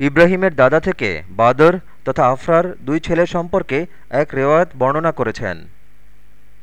ইব্রাহিমের দাদা থেকে বাদর তথা আফরার দুই ছেলের সম্পর্কে এক রেওয়ায়ত বর্ণনা করেছেন।